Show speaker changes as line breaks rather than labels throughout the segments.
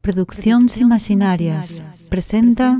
Producción Sin presenta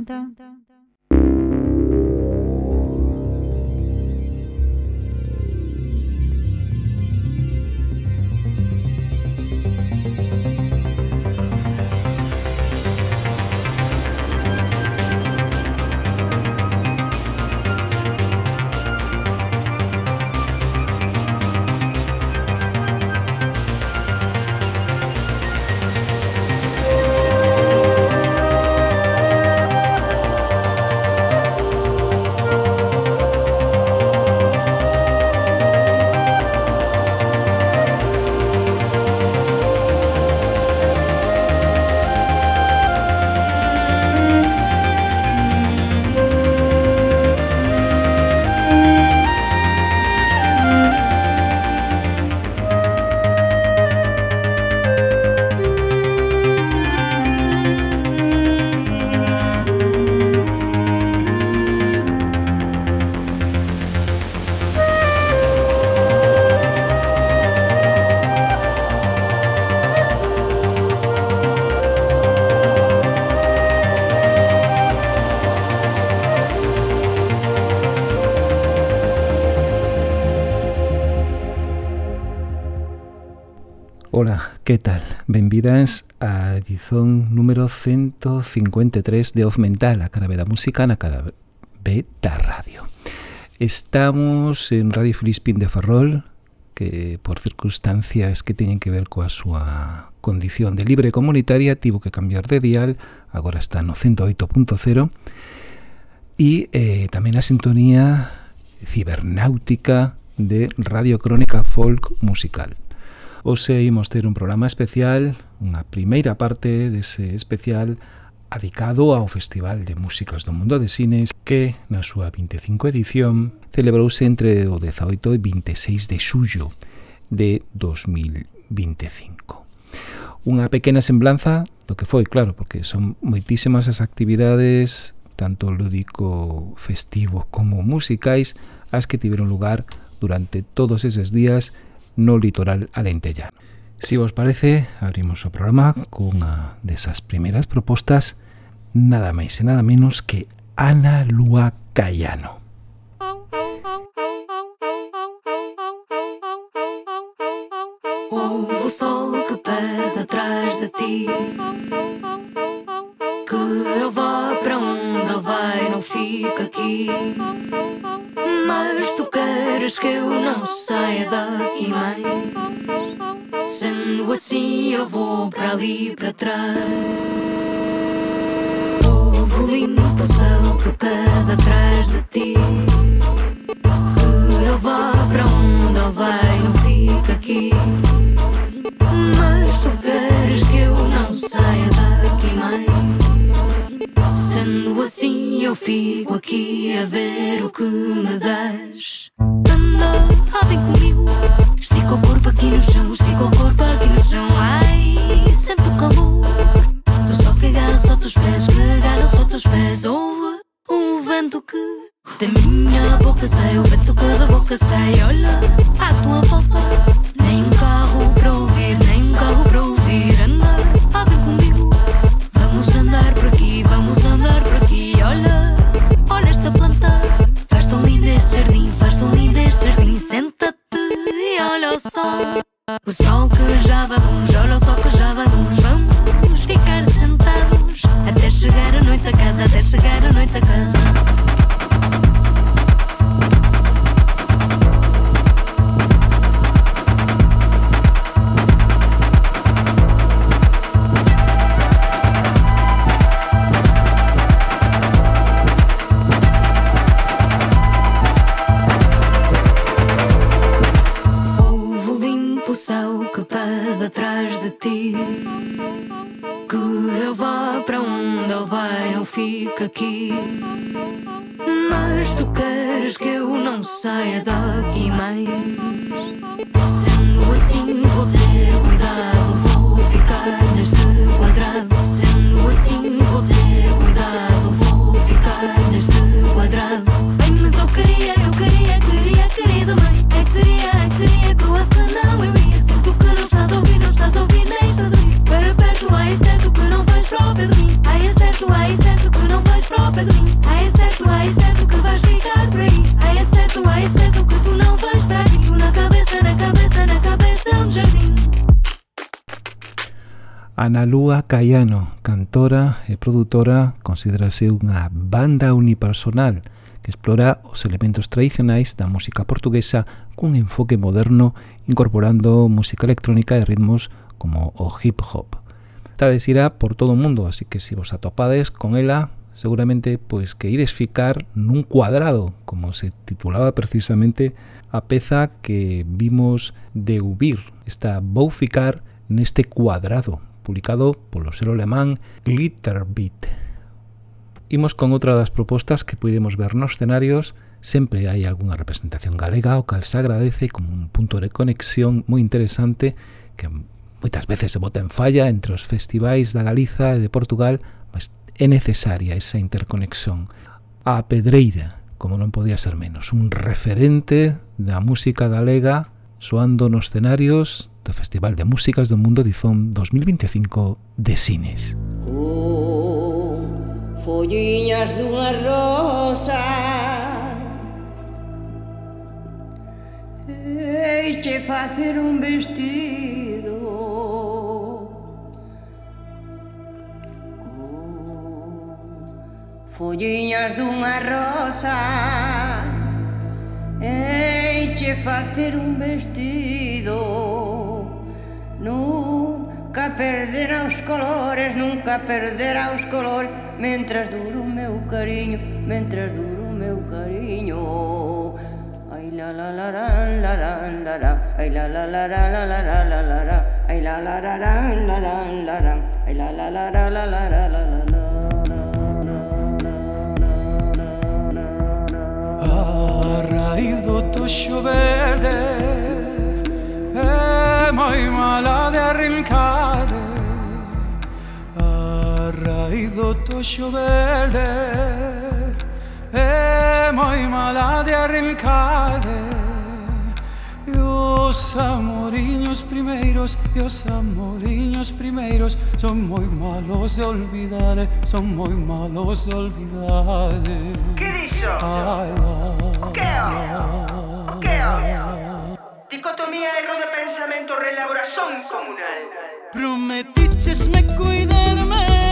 Á edición número 153 de Off Mental, a cara B da música na cara B da radio. Estamos en Radio Filispín de Ferrol, que por circunstancias que teñen que ver coa súa condición de libre comunitaria tivo que cambiar de dial, agora está no 108.0 e eh, tamén a sintonía cibernáutica de Radio Crónica Folk Musical. Ose imos ter un programa especial, unha primeira parte dese especial adicado ao Festival de Músicas do Mundo de Cines que, na súa 25 edición, celebrouse entre o 18 e 26 de xullo de 2025. Unha pequena semblanza do que foi, claro, porque son moitísimas as actividades tanto lúdico festivo como musicais as que tiveron lugar durante todos eses días no litoral alentellano. Se vos parece, abrimos o programa cunha desas primeiras propostas nada máis e nada menos que Ana Lúa Cayano.
Ouve o sol que pede atrás de ti Que eu vá para onde ele vai, não fica aqui Mas tu queres que eu não saia daqui mais Sendo assim eu vou para ali para trás. Ouve o limpo céu que pede atrás de ti. Que eu vá para onde ele vai, não fica aqui. Mas tu queres que eu não saia daqui mais? Sendo assim eu fico aqui a ver o que me das Anda, vem comigo Estica o corpo aqui no chão Estica o corpo aqui no chão. Ai, sente o calor. Do sol que agarra só teus pés Que agarra só pés. Ouve o vento que da minha boca sai O vento que da boca sai. Olha à tua volta Nem um olha o sol O sol que já longe, olha o sol que já longe Vamos ficar sentados Até chegar a noite a casa, até chegar a noite a casa
Llano, cantora e produtora, considerase unha banda unipersonal que explora os elementos tradicionais da música portuguesa cun enfoque moderno incorporando música electrónica e ritmos como o hip hop. Tades desirá por todo o mundo, así que se vos atopades con ela, seguramente pois que ides ficar nun cuadrado, como se titulaba precisamente a peza que vimos de Ubir. Está vou ficar neste cuadrado publicado polo selo alemán Glitterbeat. Imos con outra das propostas que podemos ver nos escenarios, sempre hai algunha representación galega, o cal se agradece como un punto de conexión moi interesante que moitas veces se bota en falla entre os festivais da Galiza e de Portugal, mas é necesaria esa interconexión. A Pedreira, como non podía ser menos, un referente da música galega soando nos escenarios do Festival de Músicas do Mundo Dizón 2025 de Sines.
Oh, folliñas dunha rosa Eiche facer un vestido Folliñas dunha rosa Eiche facer un vestido Nunca perderá os colores, nunca perderá os colores Mentras duro o meu cariño, mentras duro o meu cariño Ai la la la la la la la Ai la la la la la la la la la Ai la la la la la la la la Ai la la la la la la la la la la
A raíz do toxo verde Eh, é moi mala de arrincade eh. do to verde eh. é moi mala de arrincade e os amoriños primeiros e os amoriños primeiros son moi malos de olvidar son moi malos de olvidar
que dixo?
Ala,
que o? que o? Dicotomía erro de pensamento reelaboración comunal.
Prometiches me cuidarme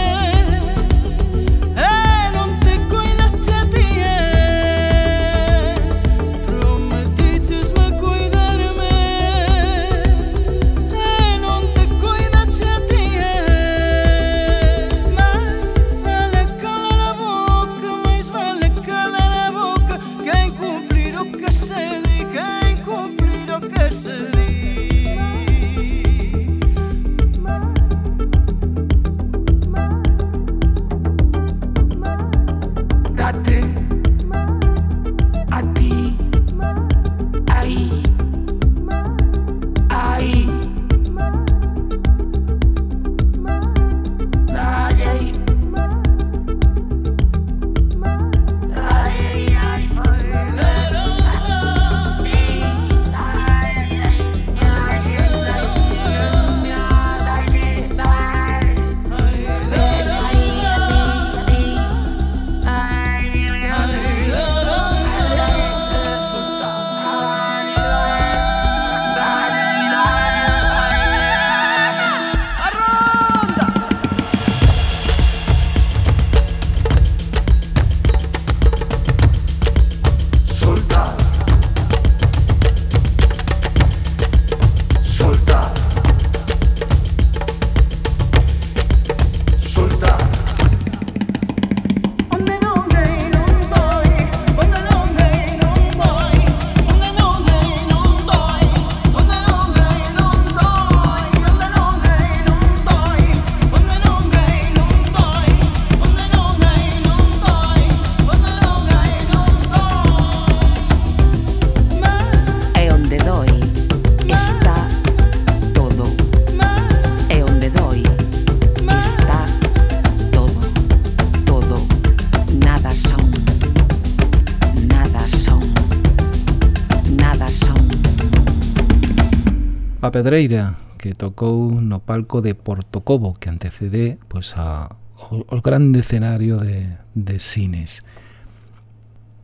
Pepa Pedreira, que tocou no palco de Portocobo, que antecede pois, a, o, o grande escenario de, de cines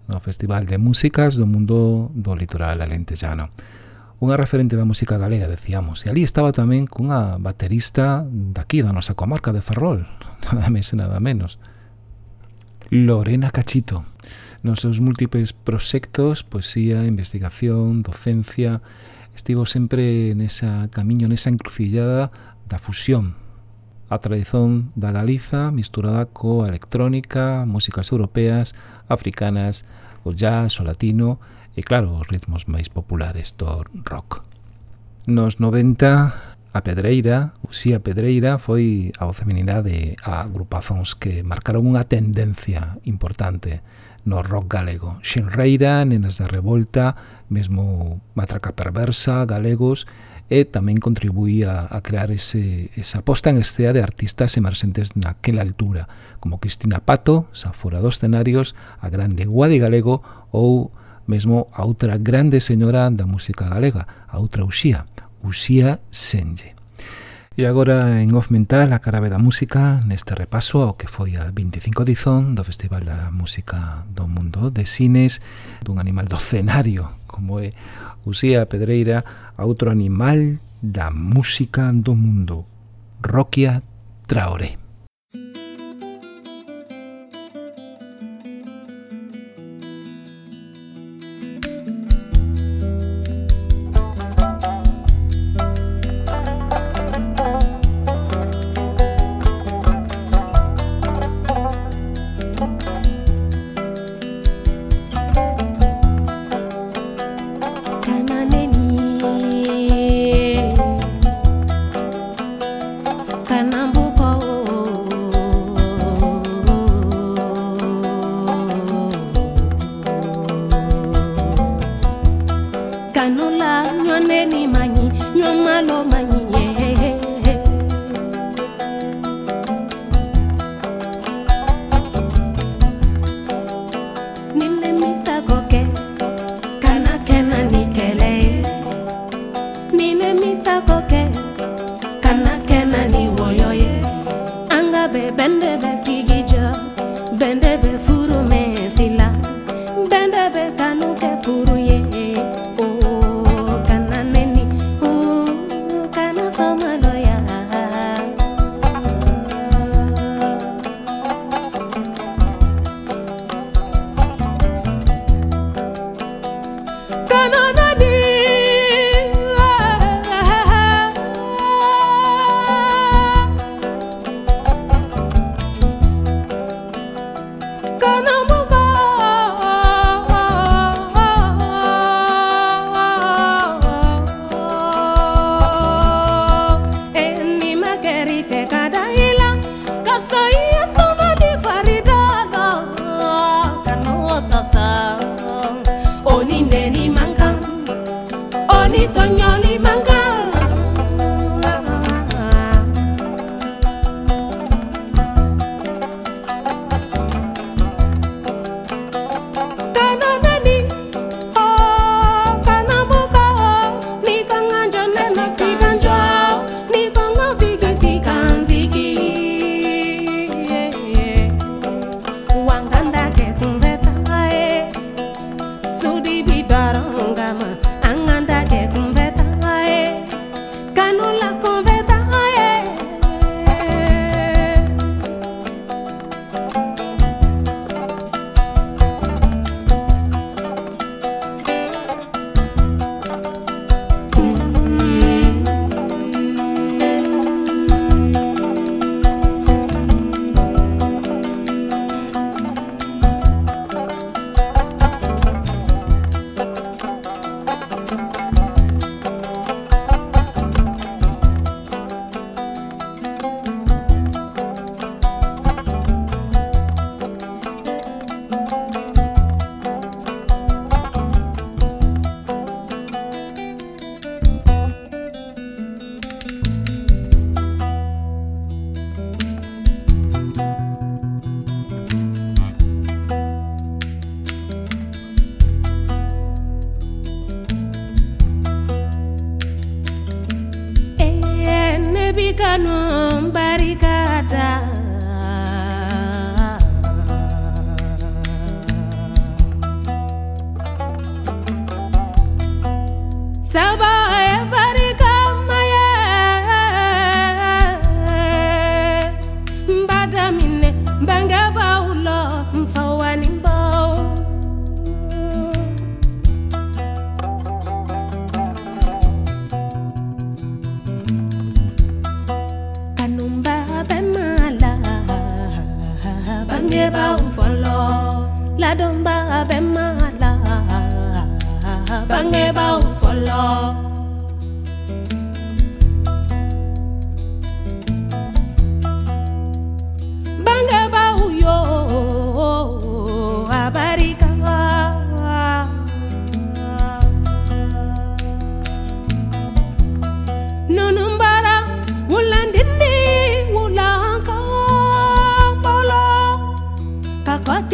no Festival de Músicas do Mundo do Litoral Alentejano. Unha referente da música galega, decíamos, e ali estaba tamén cunha baterista daqui da nosa comarca de Ferrol, nada máis e nada menos, Lorena Cachito. Nos seus múltiples proxectos, poesía, investigación, docencia, estivo sempre nesa camiño, nesa encrucillada da fusión a tradición da Galiza misturada coa electrónica, músicas europeas, africanas, o jazz, o latino e, claro, os ritmos máis populares do rock. Nos 90, a Pedreira, Uxía Pedreira, foi a voz feminina de agrupazóns que marcaron unha tendencia importante no rock galego. Xenreira, Nenas da Revolta, mesmo Matraca Perversa, Galegos, e tamén contribuía a crear ese, esa posta en escena de artistas emerxentes naquela altura, como Cristina Pato, xa fora dos escenarios, a grande Guadi Galego ou mesmo a outra grande señora da música galega, a outra Uxía, Uxía Senlle. E agora en Off Mental a carabe da música neste repaso ao que foi a 25 dizón do Festival da Música do Mundo de Cines dun animal do cenario como é Usía Pedreira a outro animal da música do mundo Roquia Traoré.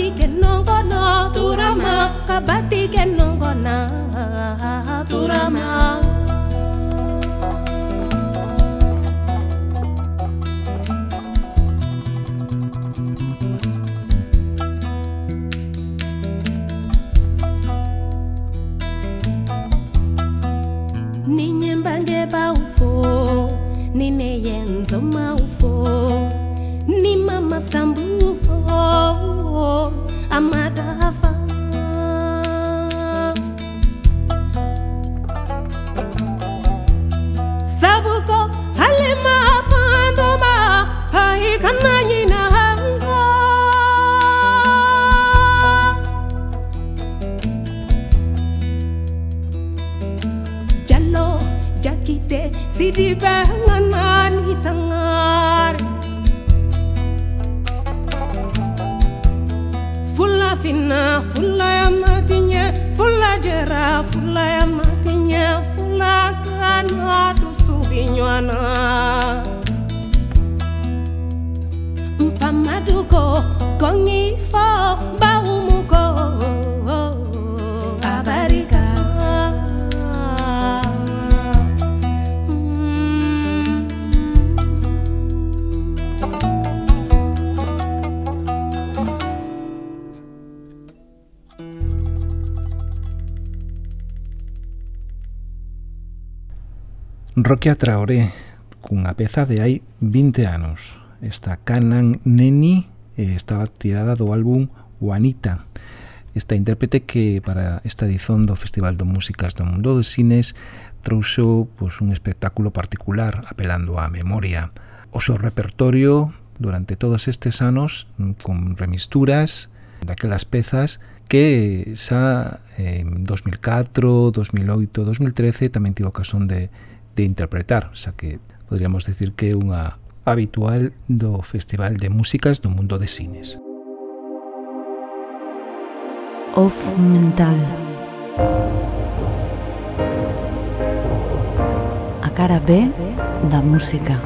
Kakoti kenongona. Turama. Kabati kenongona turama ninyembange baufo nineyenzo maufo ni mama sambufo di banganan hitangar. Fulla finna, fulla yang matinya Fulla jera, fulla yang matinya Fulla kana dusu binyuana Mfamaduko, kongi
Roque Traoré cunha peza de hai 20 anos. Esta Canan Neni eh, estaba tirada do álbum Juanita. Esta intérprete que para esta edición do Festival de Músicas do Mundo dos Cines trouxo pois, un espectáculo particular apelando á memoria. O seu repertorio durante todos estes anos mm, con remisturas daquelas pezas que xa eh, en 2004, 2008, 2013 tamén tivo ocasión de de interpretar, xa que podríamos decir que é unha habitual do Festival de Músicas do Mundo de Cines.
Off mental. A cara B da música.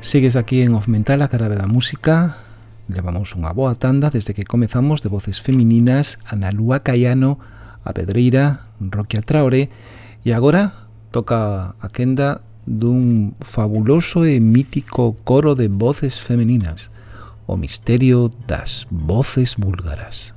Sigues aquí en Off Mental, a cara B da música, Levamos unha boa tanda desde que comezamos de voces femininas Ana Lúa Caiano, a Pedreira, Roquia Traore e agora toca a quenda dun fabuloso e mítico coro de voces femininas o misterio das voces búlgaras.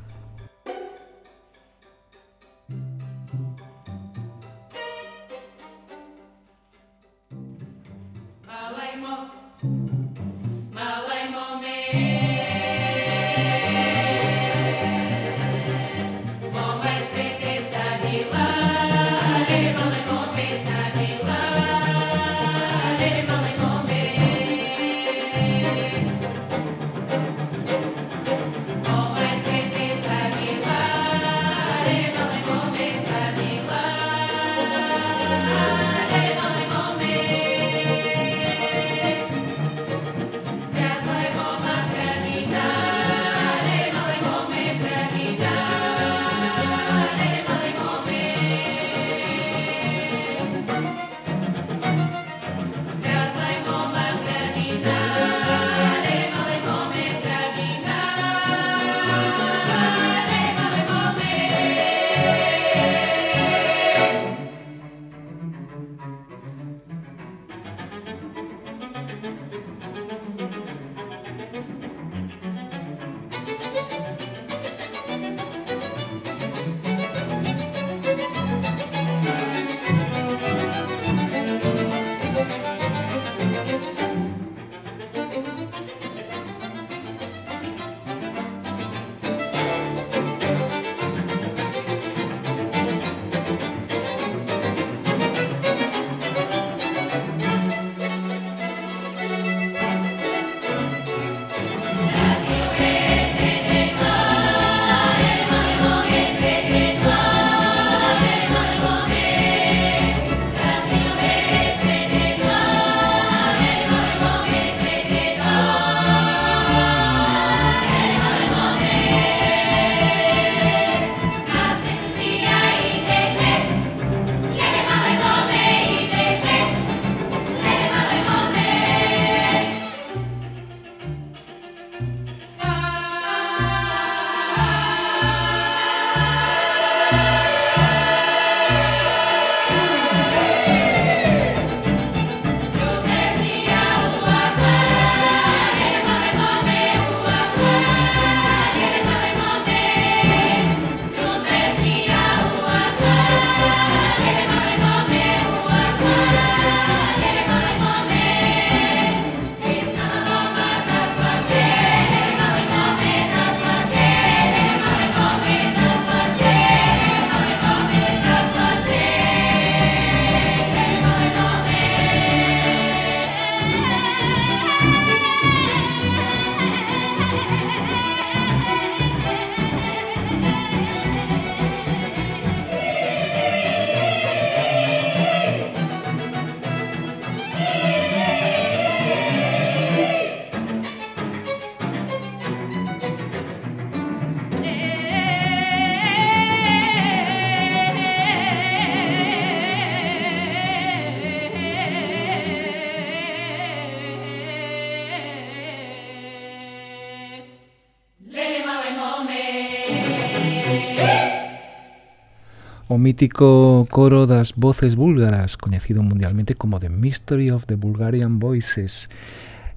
o mítico coro das voces búlgaras, coñecido mundialmente como The Mystery of the Bulgarian Voices,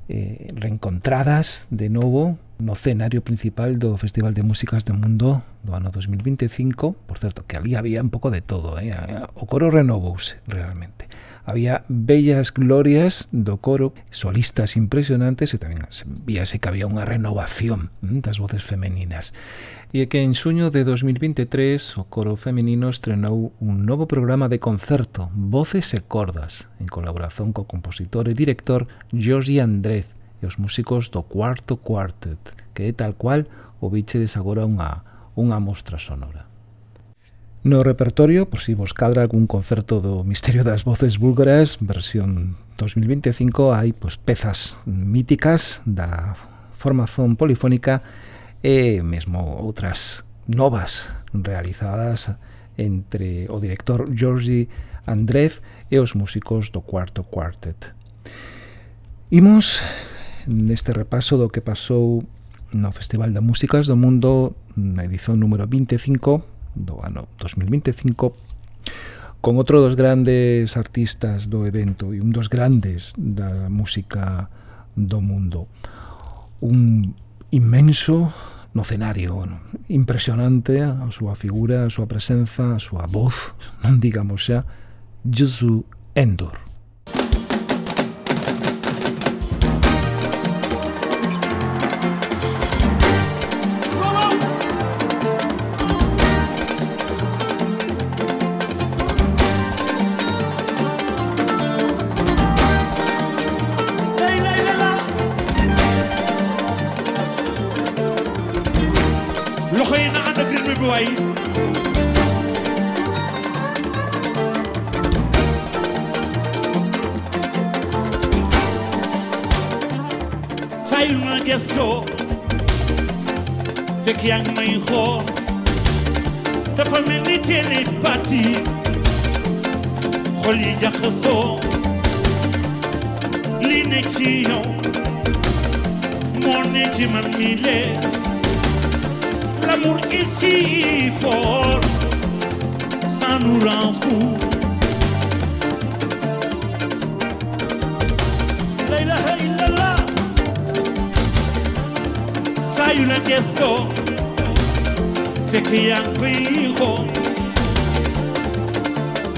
eh, reencontradas de novo no cenario principal do Festival de Músicas do Mundo do ano 2025. Por certo, que ali había un pouco de todo, eh? o coro renovouse realmente. Había bellas glorias do coro, solistas impresionantes e tamén víase que había unha renovación mm, das voces femeninas e é que en xuño de 2023 o coro feminino estrenou un novo programa de concerto, Voces e Cordas, en colaboración co compositor e director Jordi Andrez e os músicos do Cuarto Quartet, que é tal cual o bichedes agora unha, unha mostra sonora. No repertorio, por si vos cadra algún concerto do Misterio das Voces Búlgaras, versión 2025, hai pois, pezas míticas da formación polifónica e mesmo outras novas realizadas entre o director Georgi Andreev e os músicos do Cuarto Quartet. Imos neste repaso do que pasou no Festival de Músicas do Mundo na edición número 25 do ano 2025 con outro dos grandes artistas do evento e un dos grandes da música do mundo. Un inmenso no cenario, bueno, impresionante a súa figura, a súa presenza, a súa voz, non digamos xa, Jesu Endor.
Xol yi jaxasoo li ne ci yow man l'amour est si fort ça nous rend fou la ilaha illallah saa la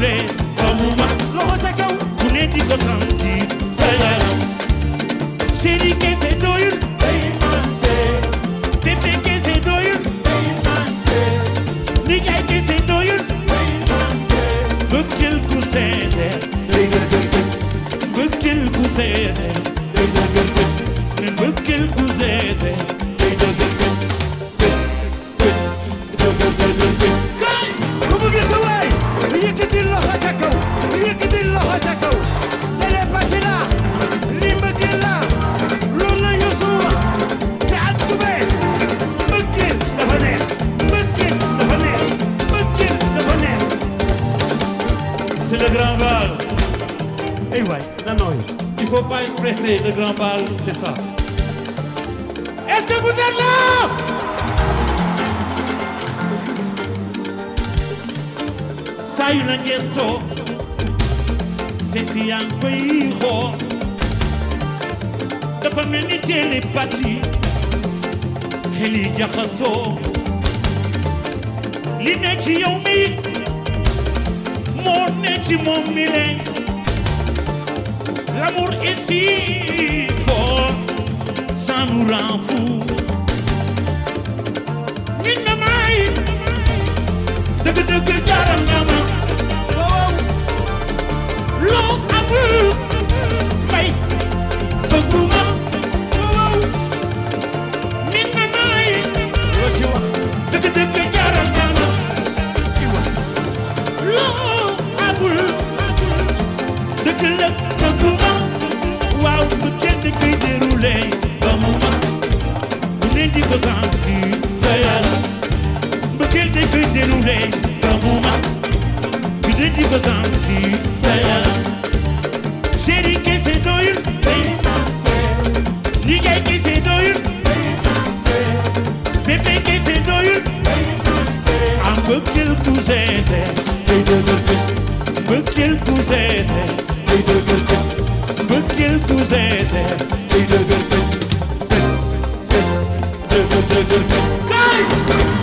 Come on, moi, l'on va chacun, vous n'êtes prendi gozanti Senin kesin doyur. Niye kesin doyur. Pepe kesin doyur. Mıkıl kuzeze Mıkıl kuzeze. Mıkıl kuzeze. Mıkıl kuzeze. Guys!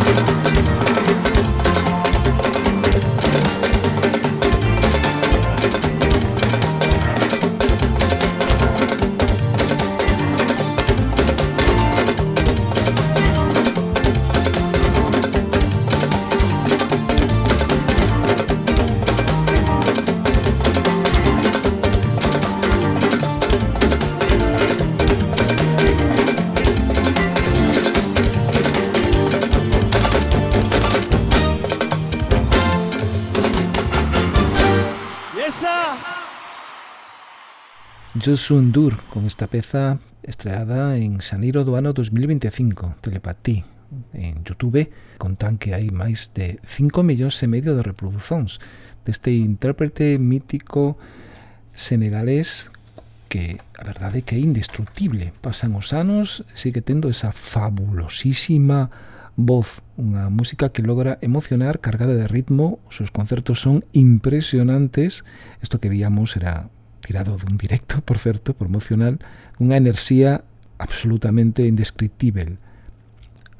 Josun Dur con esta peza estreada en Xaneiro do ano 2025, Telepatí, en Youtube, contan que hai máis de 5 millóns e medio de reproducións deste intérprete mítico senegalés que a verdade é que é indestructible. Pasan os anos, sigue tendo esa fabulosísima voz, unha música que logra emocionar, cargada de ritmo, os seus concertos son impresionantes. Isto que víamos era tirado dun directo, por certo, promocional, unha enerxía absolutamente indescriptível.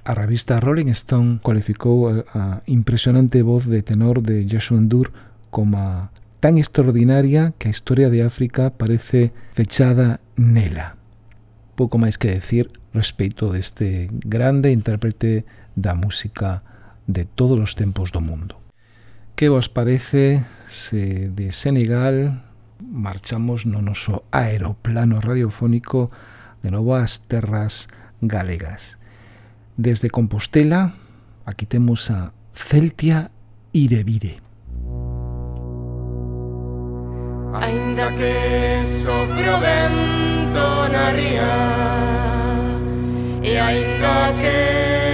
A revista Rolling Stone cualificou a, a impresionante voz de tenor de Joshua Endur como tan extraordinaria que a historia de África parece fechada nela. Pouco máis que decir respecto deste grande intérprete da música de todos os tempos do mundo. Que vos parece se de Senegal marchamos no noso aeroplano radiofónico de novo ás terras galegas. Desde Compostela, aquí temos a Celtia Irevire.
Ainda que sopro vento na ría E ainda que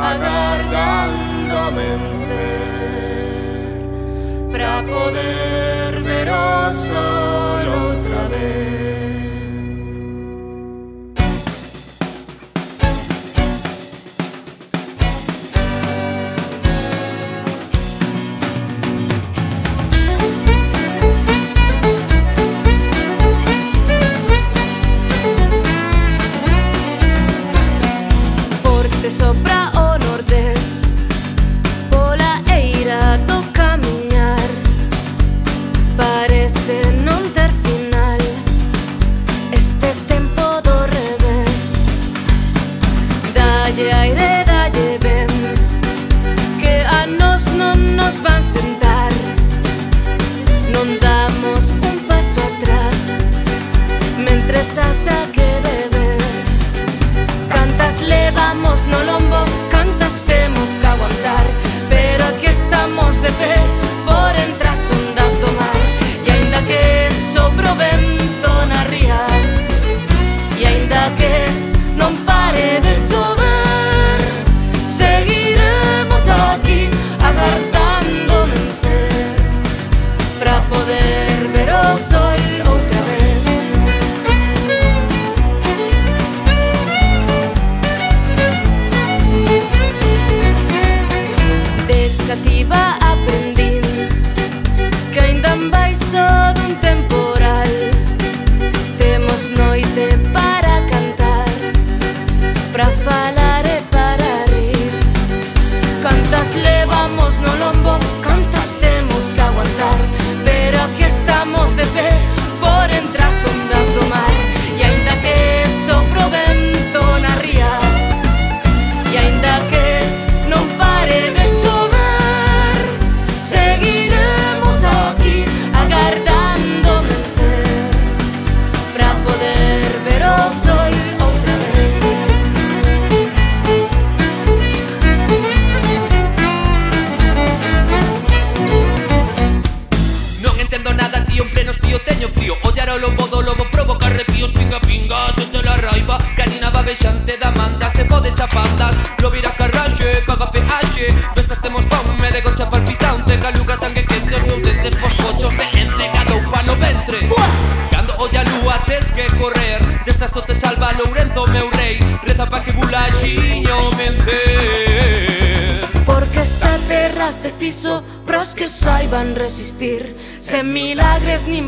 agardándome en fer, pra poder veros solo otra vez.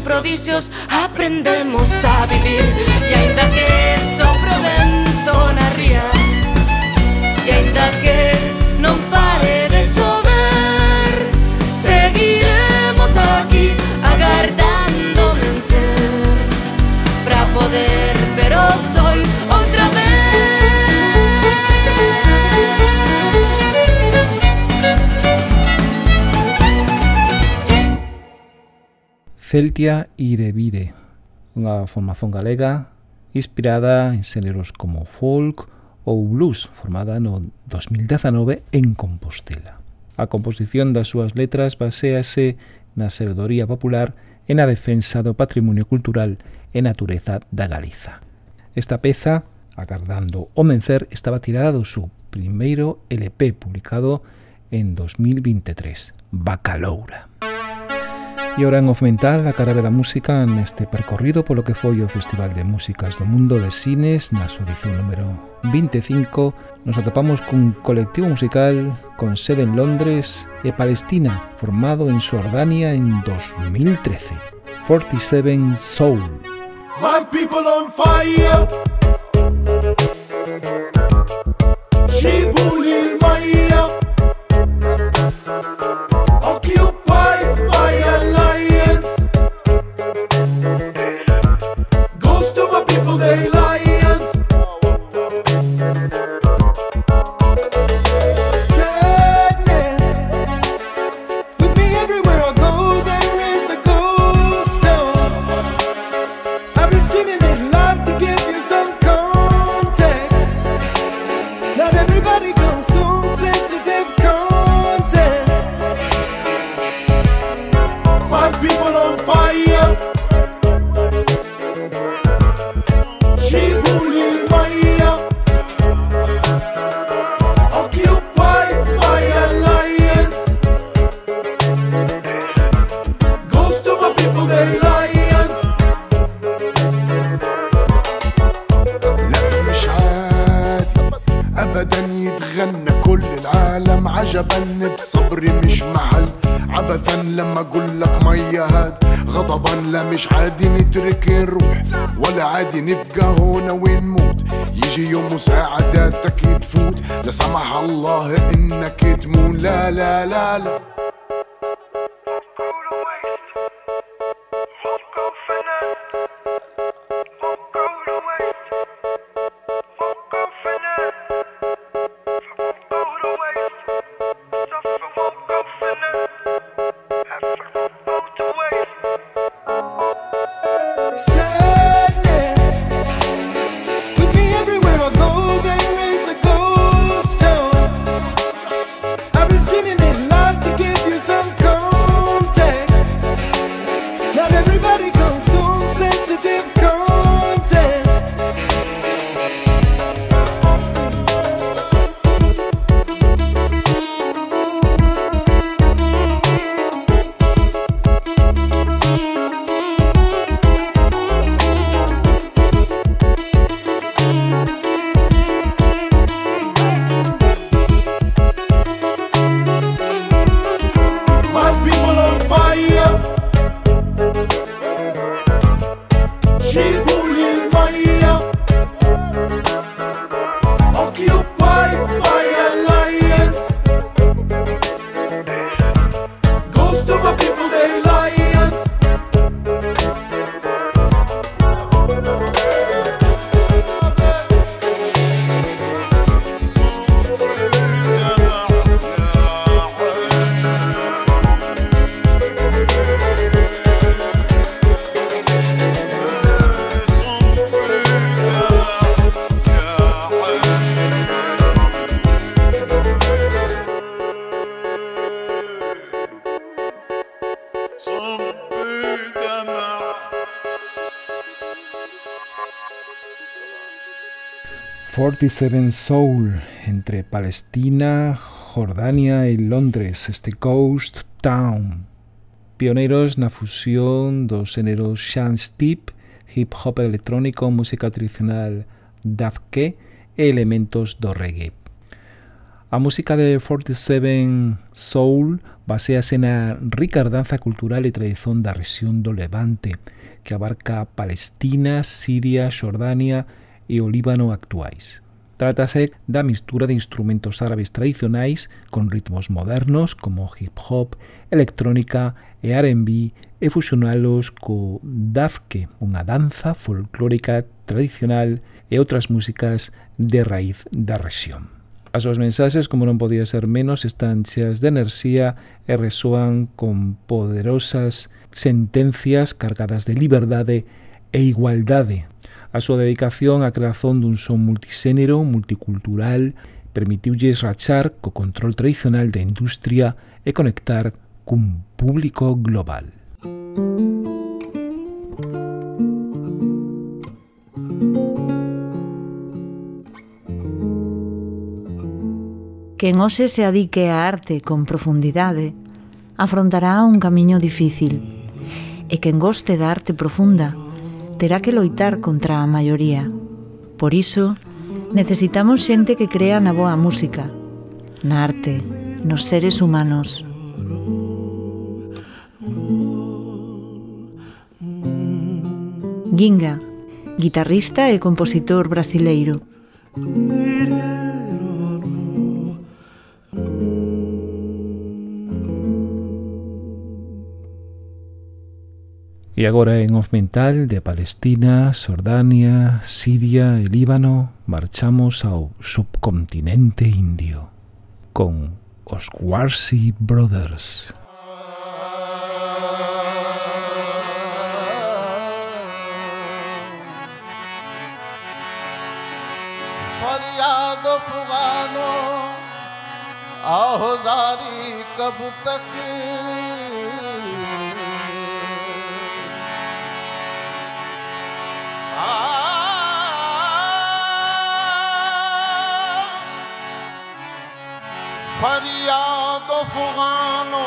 sin prodigios aprendemos.
Celtia Irevire, unha formación galega inspirada en xéneros como folk ou blues, formada no 2019 en Compostela. A composición das súas letras basease na sabedoría popular e na defensa do patrimonio cultural e natureza da Galiza. Esta peza, agardando o mencer, estaba tirada do seu primeiro LP publicado en 2023, Bacaloura. Bacaloura. E ora en Off Mental, a cara B da música neste percorrido polo que foi o Festival de Músicas do Mundo de Cines na súa edición número 25 nos atopamos cun colectivo musical con sede en Londres e Palestina formado en Xordania en 2013 47 Soul
My people on fire جيبوا لي المية
مش عادي نترك نروح ولا عادي نبقى هنا ونموت يجي يوم مساعداتك تفوت لا سمح الله إنك تمون لا لا لا لا.
47 Soul entre Palestina, Jordania e Londres, este Coast Town. Pioneiros na fusión dos xéneros Shans Deep, hip hop electrónico, música tradicional dafke e elementos do reggae. A música de 47 Soul basease na rica danza cultural e tradición da rexión do Levante, que abarca Palestina, Siria, Xordania e o Líbano actuais. Trátase da mistura de instrumentos árabes tradicionais con ritmos modernos como hip hop, electrónica e R&B e fusionalos co dafke, unha danza folclórica tradicional e outras músicas de raíz da rexión. As súas mensaxes, como non podía ser menos, están cheas de enerxía e resoan con poderosas sentencias cargadas de liberdade e igualdade. A súa dedicación á creación dun son multisénero, multicultural, permitiulles rachar co control tradicional da industria e conectar cun público global.
Quen hoxe se adique a arte con profundidade afrontará un camiño difícil e quen goste da arte profunda terá que loitar contra a maioría. Por iso, necesitamos xente que crea na boa música, na arte, nos seres humanos. Ginga, guitarrista e compositor brasileiro.
E agora en Off Mental de Palestina, Xordania, Siria e Líbano marchamos ao subcontinente indio con os Warsi Brothers.
फरियाद फुगानो आहोजारी कब तक फरियाद फुगानो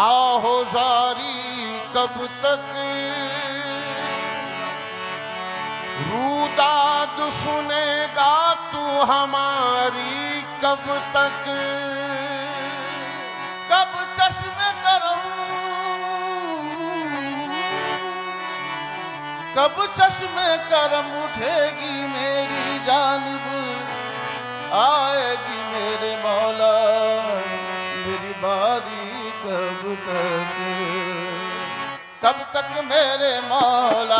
आहोजारी कब तक? रूदाद सुनेगा तू हमारी कब तक? कब चश्मे करम कब चश्मे करम उठेगी मेरी जानब? ਆਏਗੀ ਮੇਰੇ ਮੌਲਾ ਮੇਰੀ
ਬਾਰੀ ਕਬ ਤੱਕ ਕਬ ਤੱਕ
ਮੇਰੇ ਮੌਲਾ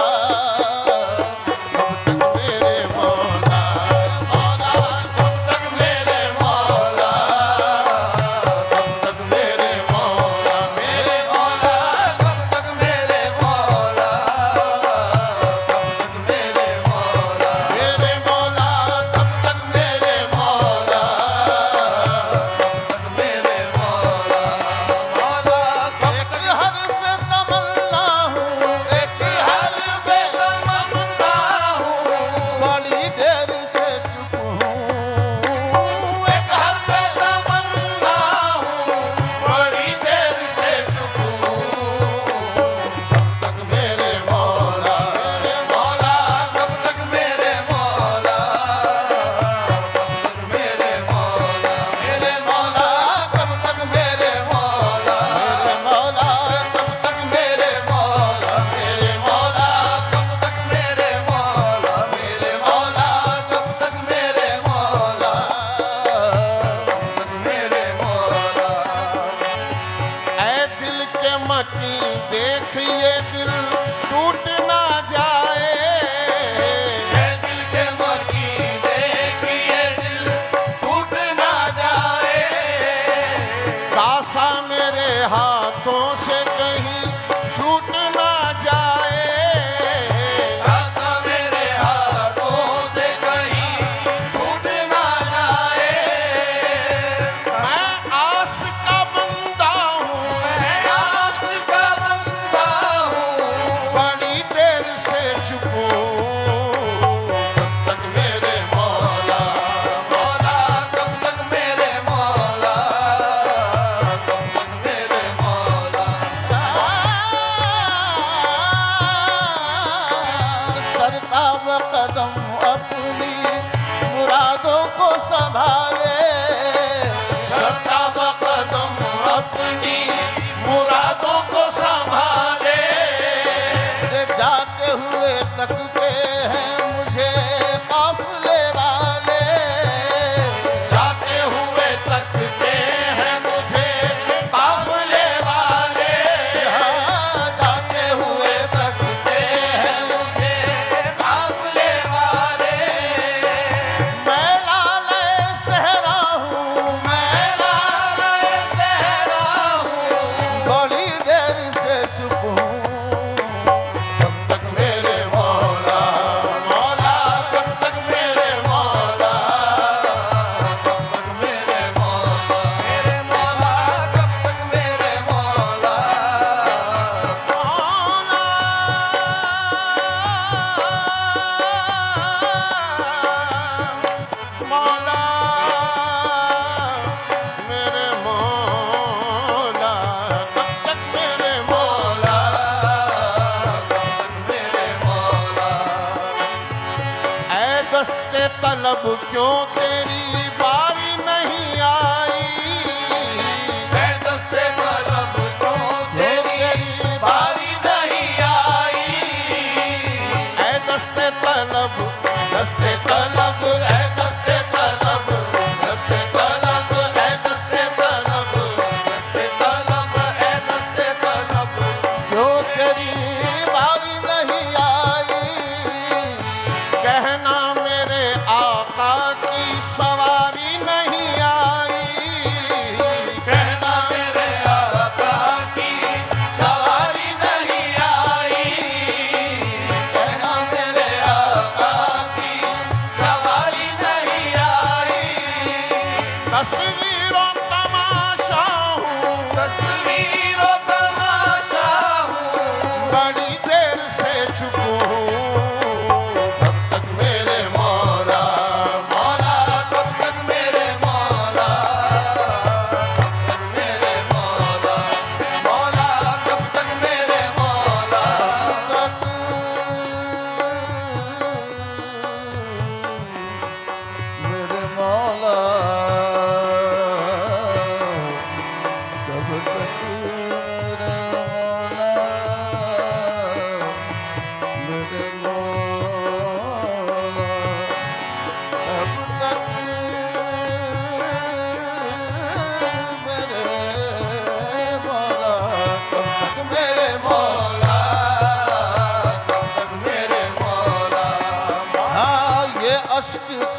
रब क्यों तेरी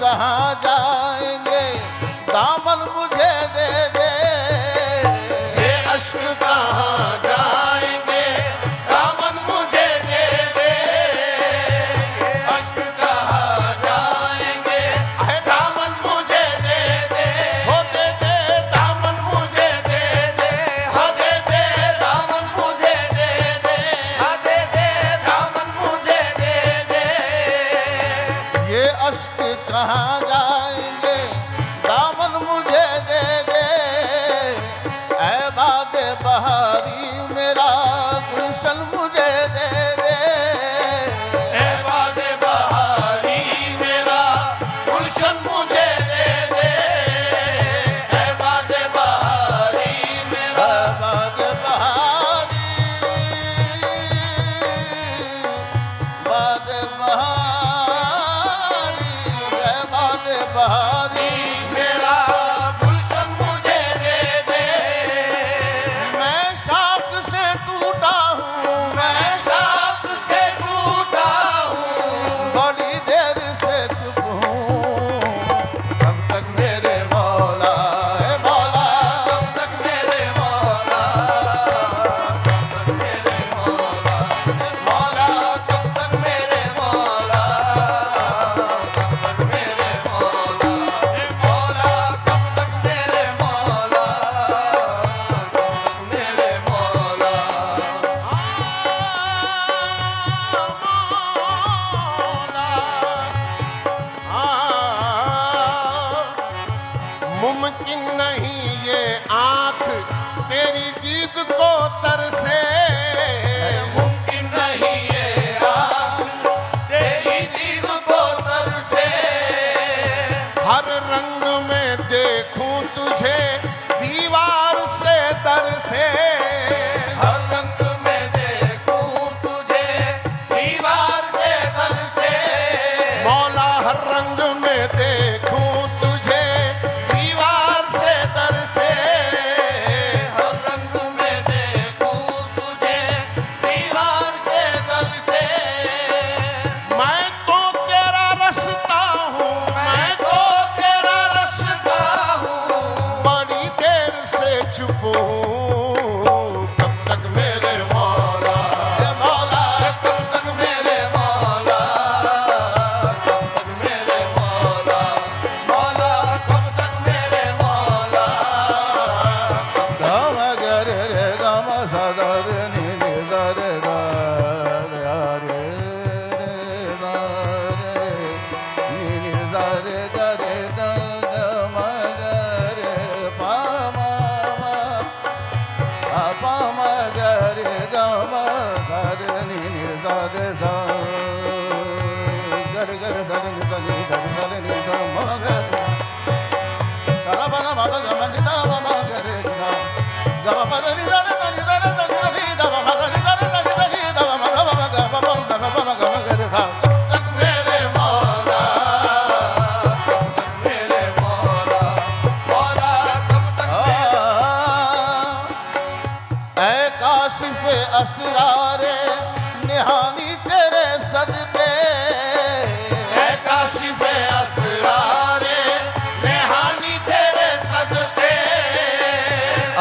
कहाँ जाएंगे दामन मुझे दे दे
ये अश्क कहाँ
जा को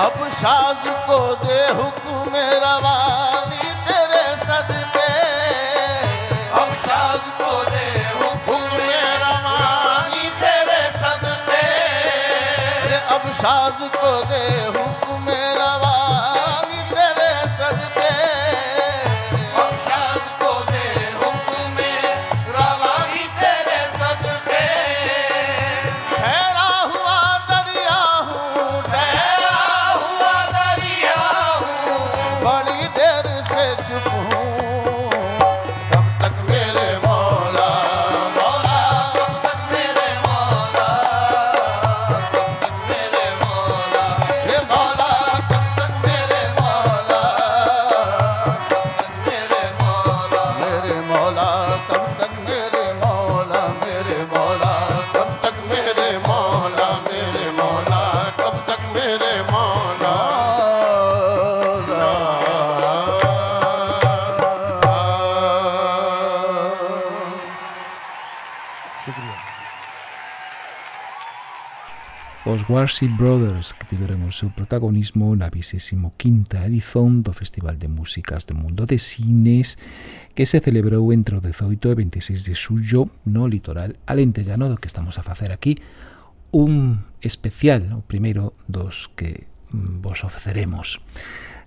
ਅਬ ਸਾਜ਼ ਕੋ ਦੇ ਹੁਕਮ ਰਵਾਨੀ ਤੇਰੇ ਸਦਕੇ ਅਬ ਸਾਜ਼ ਕੋ ਦੇ ਹੁਕਮ ਰਵਾਨੀ ਤੇਰੇ ਸਦਕੇ ਅਬ ਸਾਜ਼
ਕੋ
os Warsi Brothers que tiveron o seu protagonismo na 25ª edición do Festival de Músicas do Mundo de Cines que se celebrou entre o 18 e 26 de xullo no litoral alentellano do que estamos a facer aquí un especial, o primeiro dos que mm, vos ofreceremos.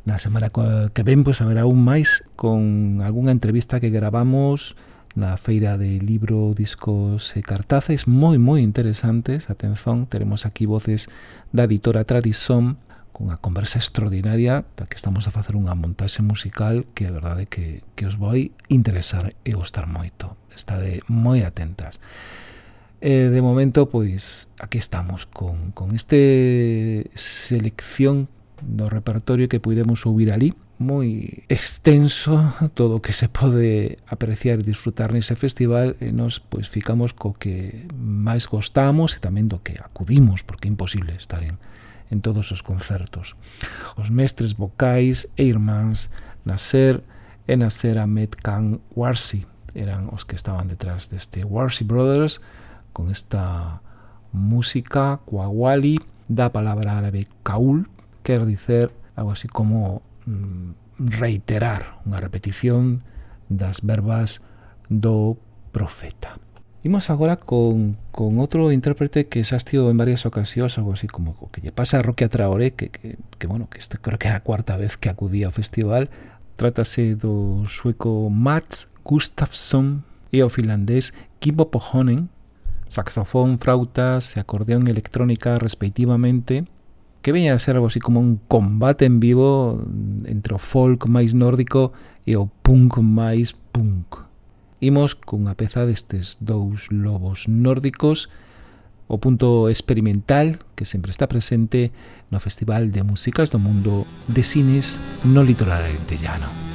Na semana que ven, pois, haberá un máis con algunha entrevista que gravamos na feira de libro, discos e cartaces moi moi interesantes. Atenzón, teremos aquí voces da editora Tradisom cunha conversa extraordinaria da que estamos a facer unha montaxe musical que a verdade que, que os vai interesar e gustar moito. Estade moi atentas. E de momento, pois, aquí estamos con, con este selección do repertorio que puidemos ouvir ali moi extenso todo o que se pode apreciar e disfrutar nese festival e nos pois ficamos co que máis gostamos e tamén do que acudimos porque é imposible estar en, en todos os concertos. Os mestres vocais e irmáns Nasser e Nasser Ahmed Khan Warsi eran os que estaban detrás deste Warsi Brothers con esta música Kawali da palabra árabe Kaul quer dicer algo así como mm, reiterar unha repetición das verbas do profeta. Imos agora con, con outro intérprete que xa estivo en varias ocasións, algo así como que lle pasa a Roque Traoré, que, que, que bueno, que esta creo que era a cuarta vez que acudía ao festival. Trátase do sueco Mats Gustafsson e o finlandés Kimbo Pohonen, saxofón, frautas e acordeón electrónica respectivamente, que veña a ser algo así como un combate en vivo entre o folk máis nórdico e o punk máis punk. Imos cunha peza destes dous lobos nórdicos, o punto experimental que sempre está presente no Festival de Músicas do Mundo de Cines no Litoral Arentellano.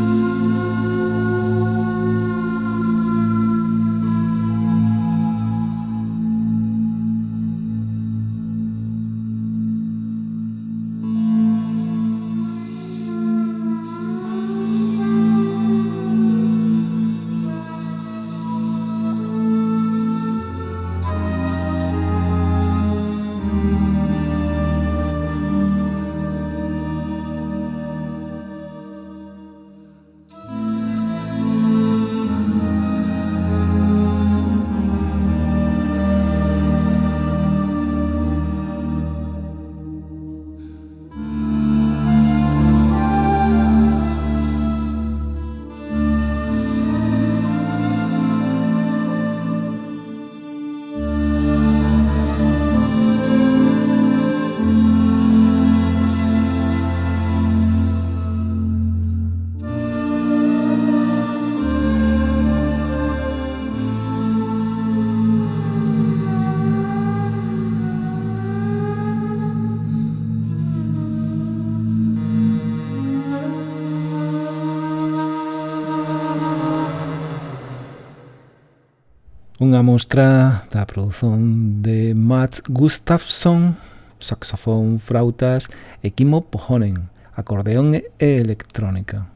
unha mostra da produción de Mats Gustafsson, saxofón, frautas e Kimo Pohonen, acordeón e electrónica.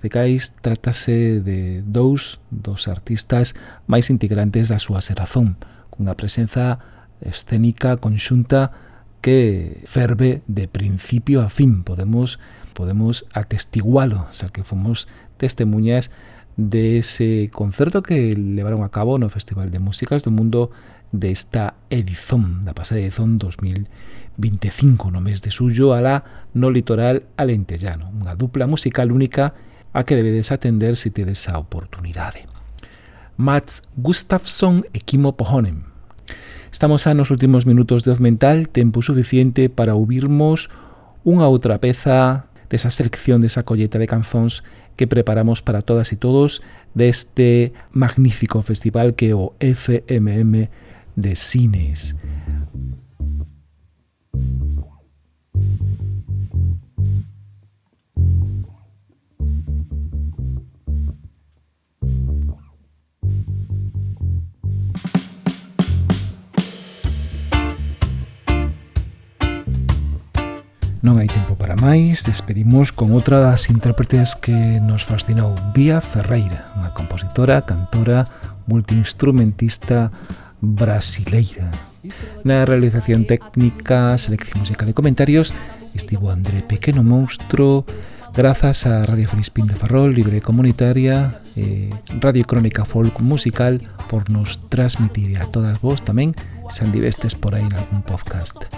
Decais trátase de dous dos artistas máis integrantes da súa serazón, cunha presenza escénica conxunta que ferve de principio a fin. Podemos podemos atestigualo, xa que fomos testemunhas de ese concerto que levaron a cabo no Festival de Músicas do Mundo desta edición, da pasada edición 2025, no mes de suyo, alá no litoral alentellano, unha dupla musical única a que debedes atender se tedes a oportunidade. Mats Gustafsson e Kimo Pohonen. Estamos a nos últimos minutos de Oz Mental, tempo suficiente para ouvirmos unha outra peza desa selección desa colleta de canzóns que preparamos para todas e todos deste magnífico festival que o FMM de Cines. Non hai tempo para máis, despedimos con outra das intérpretes que nos fascinou, Bia Ferreira, unha compositora, cantora, multiinstrumentista brasileira. Na realización técnica, selección musical e comentarios, estivo André Pequeno Monstro, grazas a Radio Felispín de Ferrol, Libre Comunitaria, eh, Radio Crónica Folk Musical por nos transmitir a todas vos tamén se andivestes por aí en algún podcast.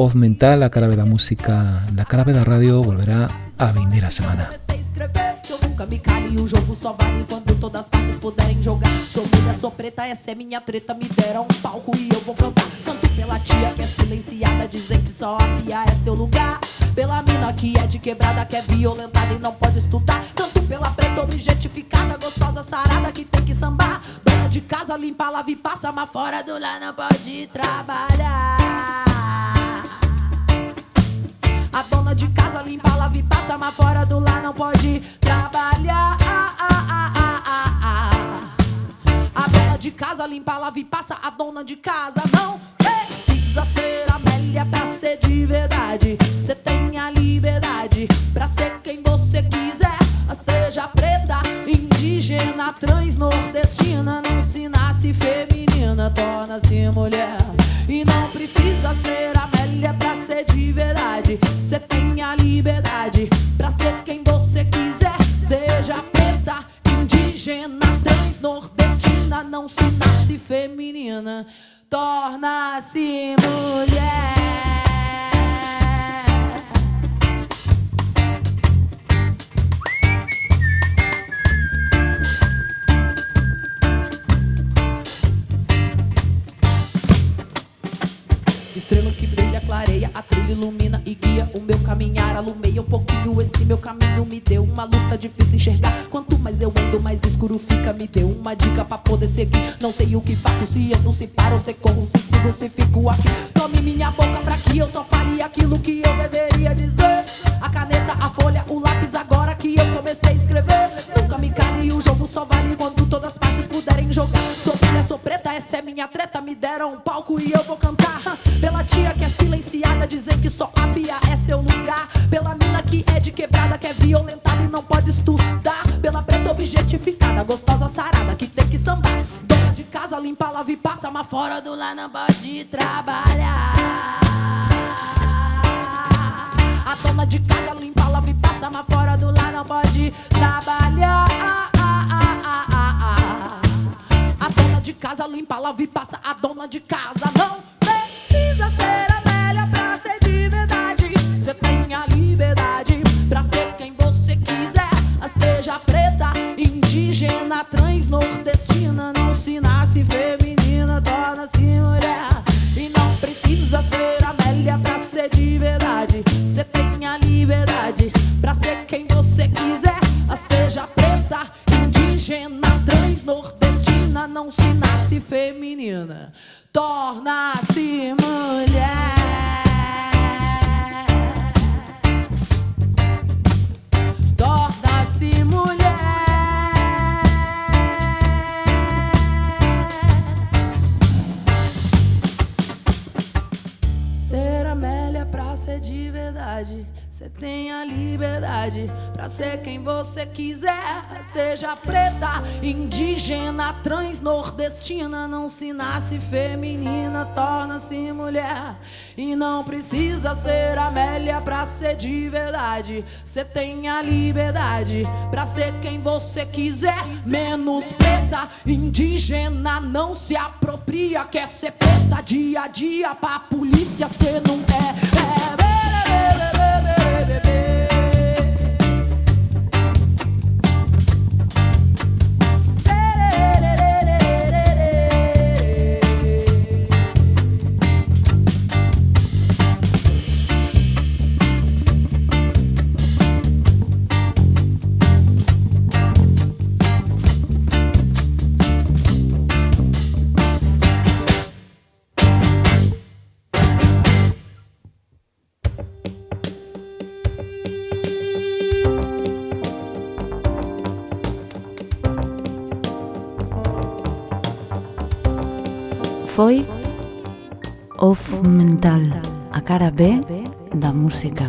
Voz Mental, a Carabe da Música na Carabe da Radio volverá a vindeira semana.
É é a pia é. Pela mina que é de quebrada, que é violentada e não pode estudar. Pela preta objetificada, gostosa, sarada que tem que sambar. Dona de casa, limpa, lava e passa, mas fora do não pode trabalhar. A dona de casa limpa, lava e passa, mas fora do lar não pode trabalhar. A dona de casa limpa, lava e passa, a dona de casa não precisa ser Amélia pra ser de verdade. Você tem a liberdade pra ser quem você quiser. Seja preta, indígena, trans, nordestina. Não se nasce feminina, torna-se mulher. E não precisa ser Amélia pra ser de verdade. Você tem a liberdade pra ser quem você quiser. Seja preta, indígena, trans, nordestina. Não se nasce feminina, torna-se mulher. Ilumina e guia o meu caminhar. Alumeia um pouquinho esse meu caminho, me deu uma luz, tá difícil enxergar. Quanto mais eu ando, mais escuro fica. Me deu uma dica pra poder seguir. Não sei o que faço, se ando, se paro, se corro, se sigo, se fico aqui. Tome minha boca pra que eu só fale aquilo que eu deveria dizer. A caneta, a folha, o lápis, agora que eu comecei a escrever. Nunca me cale, o jogo só vale quando todas as partes puderem jogar. Minha treta. Me deram um palco e eu vou cantar. Pela tia que é silenciada, dizer que só a pia é seu lugar. Pela mina que é de quebrada, que é violentada e não pode estudar. Pela preta objetificada, gostosa sarada, que tem que sambar. Dona de casa, limpa, lava e passa, mas fora do lar não pode trabalhar. A dona de casa, limpa, lava e passa, mas fora do lar não pode trabalhar. Casa limpa, lava e passa. A dona de casa não precisa ser Amélia pra ser de verdade. Você tem a liberdade pra ser quem você quiser. Seja preta, indígena, trans, nordestina. Não se nasce feminina, torna-se mulher. E não precisa ser Amélia pra ser de verdade. Você tem a liberdade pra ser quem você quiser. Seja preta, indígena, trans, nordestina não se nasce feminina, torna-se mulher. Torna-se mulher. Ser Amélia pra ser de verdade você tem a liberdade pra ser quem você quiser. Seja preta, indígena, trans, nordestina. Não se nasce feminina, torna-se mulher. E não precisa ser Amélia pra ser de verdade. Você tem a liberdade pra ser quem você quiser. Menos preta, indígena, não se apropria. Quer ser preta dia a dia pra polícia, cê não é. é.
foi Off Mental, a cara B da música.